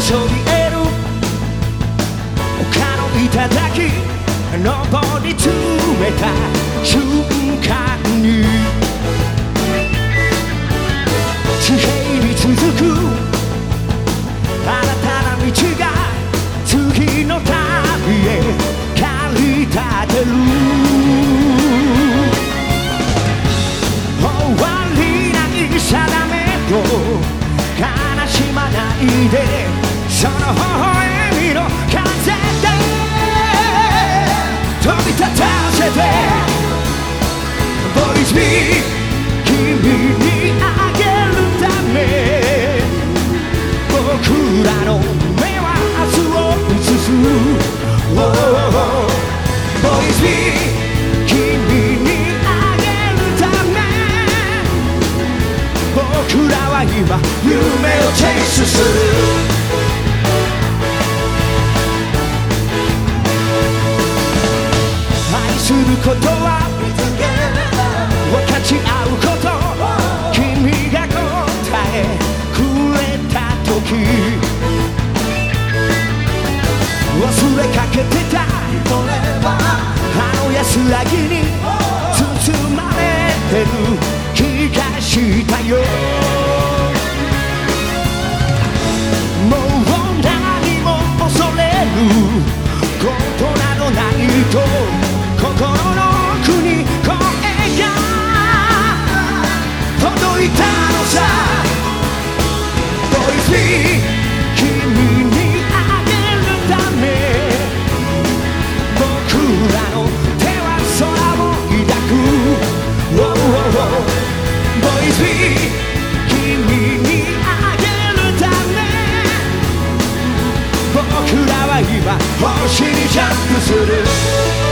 そびえる。丘の頂登り詰めた瞬間に。地平に続く。新たな道がその微笑みの風で飛び立たせて。Boys me. 君にあげるため。僕らの目は明日を映す。Oh, Boys me. 君にあげるため。僕らは今ことは分かち合うこと君が答えくれた時忘れかけてたあの安らぎにらは今